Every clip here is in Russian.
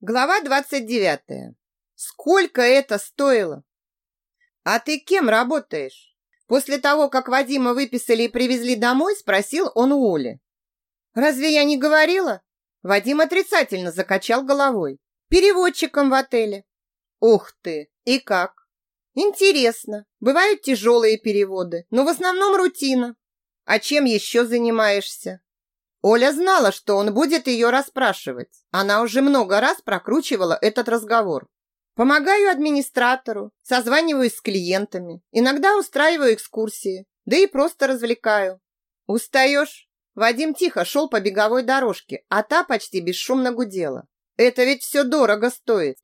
Глава 29. Сколько это стоило? А ты кем работаешь? После того, как Вадима выписали и привезли домой, спросил он у Оли. Разве я не говорила? Вадим отрицательно закачал головой. Переводчиком в отеле. Ух ты! И как? Интересно. Бывают тяжелые переводы, но в основном рутина. А чем еще занимаешься? Оля знала, что он будет ее расспрашивать. Она уже много раз прокручивала этот разговор. Помогаю администратору, созваниваюсь с клиентами, иногда устраиваю экскурсии, да и просто развлекаю. Устаешь? Вадим тихо шел по беговой дорожке, а та почти бесшумно гудела. Это ведь все дорого стоит.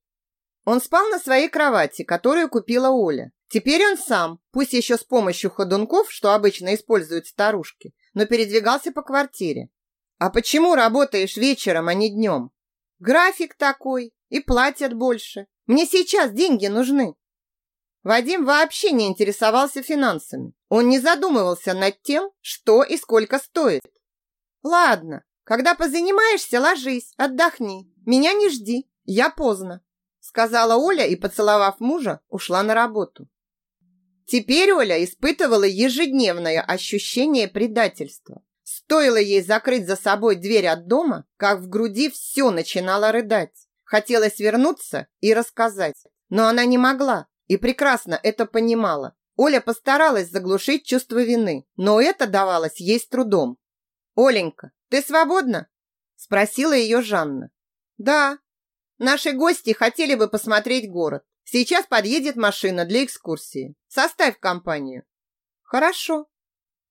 Он спал на своей кровати, которую купила Оля. Теперь он сам, пусть еще с помощью ходунков, что обычно используют старушки, но передвигался по квартире. А почему работаешь вечером, а не днем? График такой, и платят больше. Мне сейчас деньги нужны. Вадим вообще не интересовался финансами. Он не задумывался над тем, что и сколько стоит. Ладно, когда позанимаешься, ложись, отдохни. Меня не жди, я поздно, сказала Оля и, поцеловав мужа, ушла на работу. Теперь Оля испытывала ежедневное ощущение предательства. Стоило ей закрыть за собой дверь от дома, как в груди все начинало рыдать. Хотелось вернуться и рассказать, но она не могла и прекрасно это понимала. Оля постаралась заглушить чувство вины, но это давалось ей с трудом. «Оленька, ты свободна?» – спросила ее Жанна. «Да. Наши гости хотели бы посмотреть город. Сейчас подъедет машина для экскурсии. Составь компанию». «Хорошо»,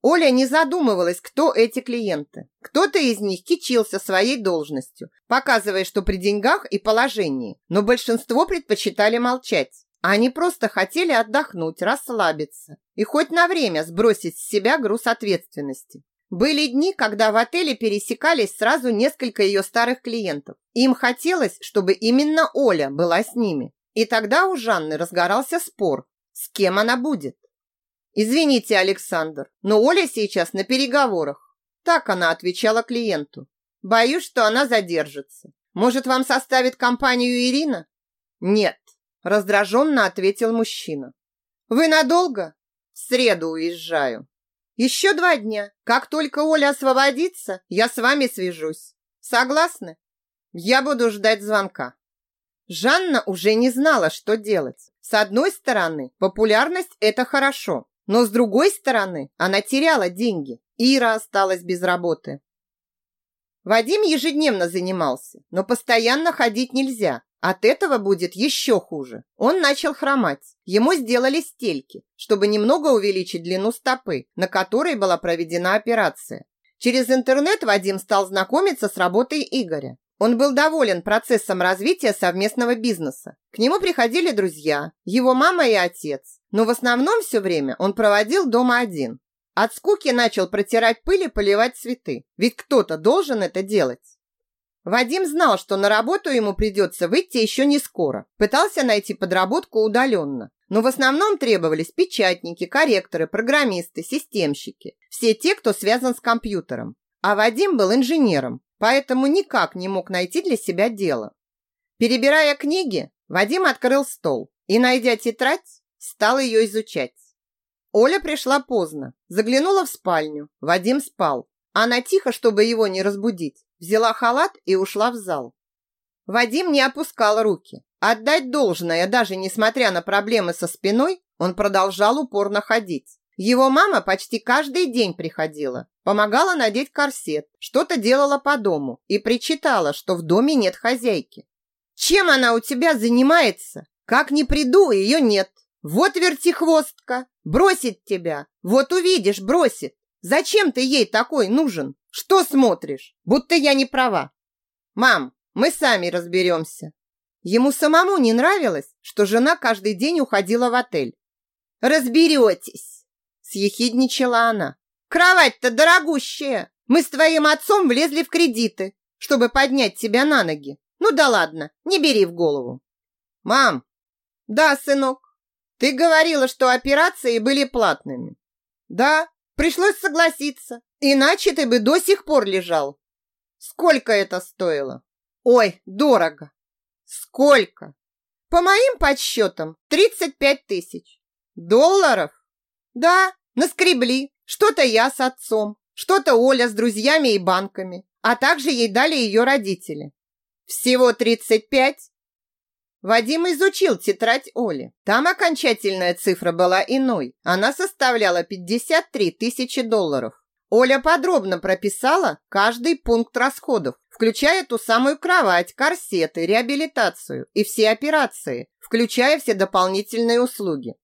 Оля не задумывалась, кто эти клиенты. Кто-то из них кичился своей должностью, показывая, что при деньгах и положении, но большинство предпочитали молчать. Они просто хотели отдохнуть, расслабиться и хоть на время сбросить с себя груз ответственности. Были дни, когда в отеле пересекались сразу несколько ее старых клиентов. Им хотелось, чтобы именно Оля была с ними. И тогда у Жанны разгорался спор, с кем она будет. «Извините, Александр, но Оля сейчас на переговорах». Так она отвечала клиенту. «Боюсь, что она задержится. Может, вам составит компанию Ирина?» «Нет», раздраженно ответил мужчина. «Вы надолго?» «В среду уезжаю». «Еще два дня. Как только Оля освободится, я с вами свяжусь. Согласны?» «Я буду ждать звонка». Жанна уже не знала, что делать. С одной стороны, популярность – это хорошо. Но с другой стороны, она теряла деньги. Ира осталась без работы. Вадим ежедневно занимался, но постоянно ходить нельзя. От этого будет еще хуже. Он начал хромать. Ему сделали стельки, чтобы немного увеличить длину стопы, на которой была проведена операция. Через интернет Вадим стал знакомиться с работой Игоря. Он был доволен процессом развития совместного бизнеса. К нему приходили друзья, его мама и отец. Но в основном все время он проводил дома один. От скуки начал протирать пыль и поливать цветы. Ведь кто-то должен это делать. Вадим знал, что на работу ему придется выйти еще не скоро. Пытался найти подработку удаленно. Но в основном требовались печатники, корректоры, программисты, системщики. Все те, кто связан с компьютером. А Вадим был инженером, поэтому никак не мог найти для себя дело. Перебирая книги, Вадим открыл стол и, найдя тетрадь, стал ее изучать. Оля пришла поздно, заглянула в спальню. Вадим спал. Она тихо, чтобы его не разбудить, взяла халат и ушла в зал. Вадим не опускал руки. Отдать должное, даже несмотря на проблемы со спиной, он продолжал упорно ходить. Его мама почти каждый день приходила, помогала надеть корсет, что-то делала по дому и причитала, что в доме нет хозяйки. «Чем она у тебя занимается? Как не приду, ее нет!» Вот вертихвостка, бросит тебя. Вот увидишь, бросит. Зачем ты ей такой нужен? Что смотришь? Будто я не права. Мам, мы сами разберемся. Ему самому не нравилось, что жена каждый день уходила в отель. Разберетесь, съехидничала она. Кровать-то дорогущая. Мы с твоим отцом влезли в кредиты, чтобы поднять тебя на ноги. Ну да ладно, не бери в голову. Мам, да, сынок, ты говорила, что операции были платными. Да, пришлось согласиться. Иначе ты бы до сих пор лежал. Сколько это стоило? Ой, дорого. Сколько? По моим подсчетам, 35 тысяч. Долларов? Да, наскребли. Что-то я с отцом, что-то Оля с друзьями и банками, а также ей дали ее родители. Всего 35? Вадим изучил тетрадь Оли. Там окончательная цифра была иной. Она составляла 53 тысячи долларов. Оля подробно прописала каждый пункт расходов, включая ту самую кровать, корсеты, реабилитацию и все операции, включая все дополнительные услуги.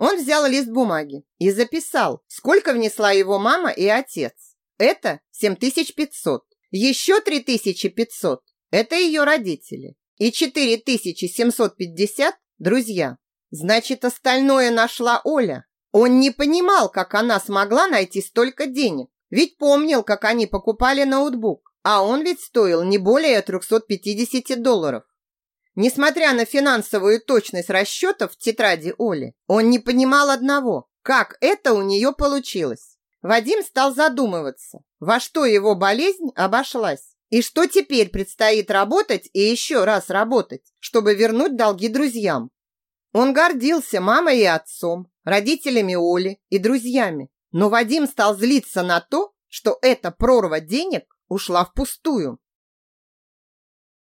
Он взял лист бумаги и записал, сколько внесла его мама и отец. Это 7500. Еще 3500 – это ее родители. И 4750 – друзья. Значит, остальное нашла Оля. Он не понимал, как она смогла найти столько денег. Ведь помнил, как они покупали ноутбук. А он ведь стоил не более 350 долларов. Несмотря на финансовую точность расчетов в тетради Оли, он не понимал одного, как это у нее получилось. Вадим стал задумываться, во что его болезнь обошлась, и что теперь предстоит работать и еще раз работать, чтобы вернуть долги друзьям. Он гордился мамой и отцом, родителями Оли и друзьями, но Вадим стал злиться на то, что эта прорва денег ушла впустую.